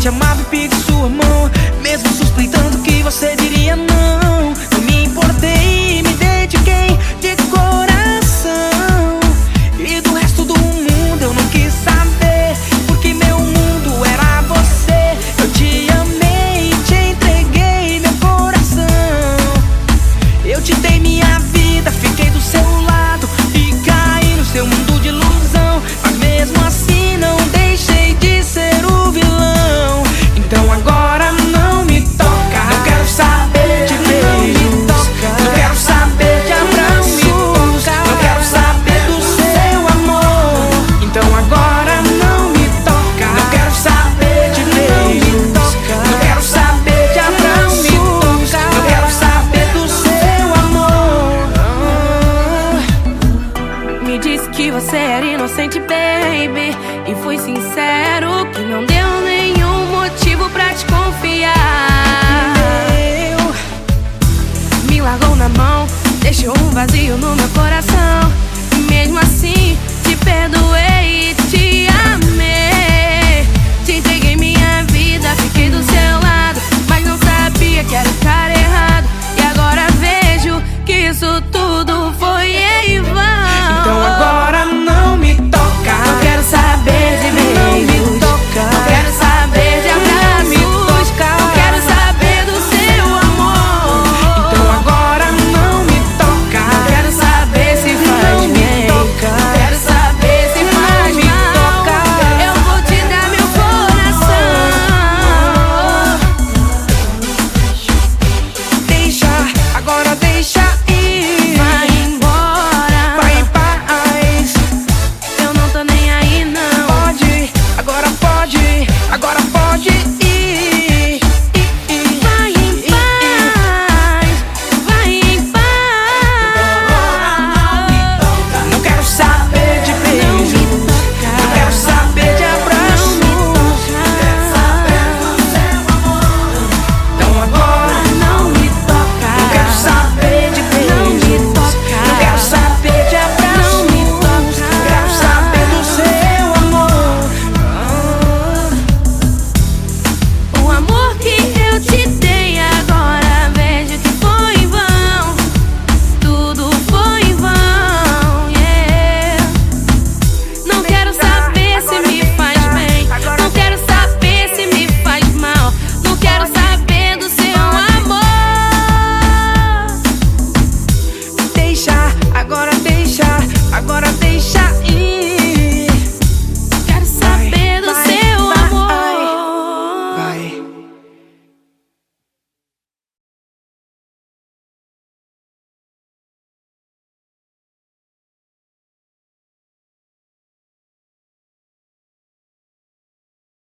Te amava e pedi sua mão Mesmo suspeitando que você diria Você era inocente, baby. E fui sincero Que não deu nenhum motivo pra te confiar. Eu Me largou na mão Deixou um vazio no meu coração. E mesmo assim Te perdoei e te